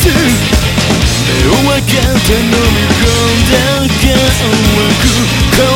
ず目を開けて飲み込んだ顔枠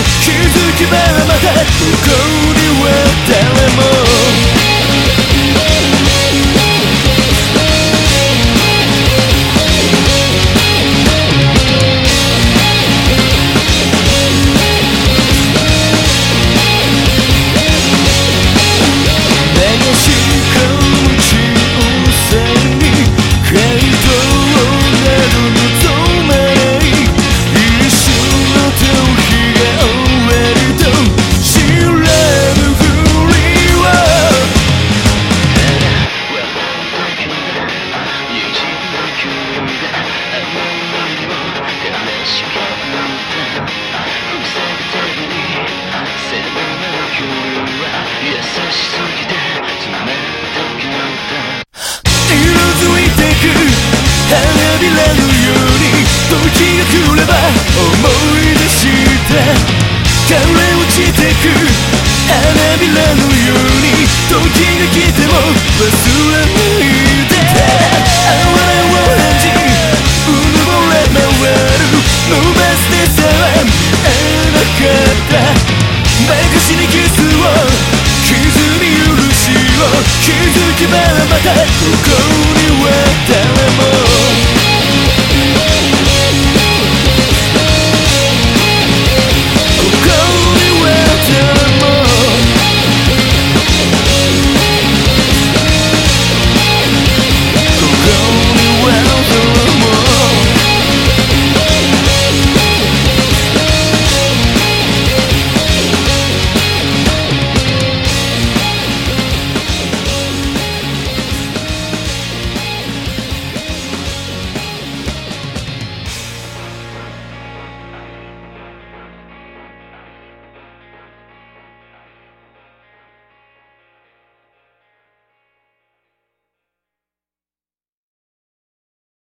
思い出して枯れ落ちてく花びらのように時が来ても忘れないで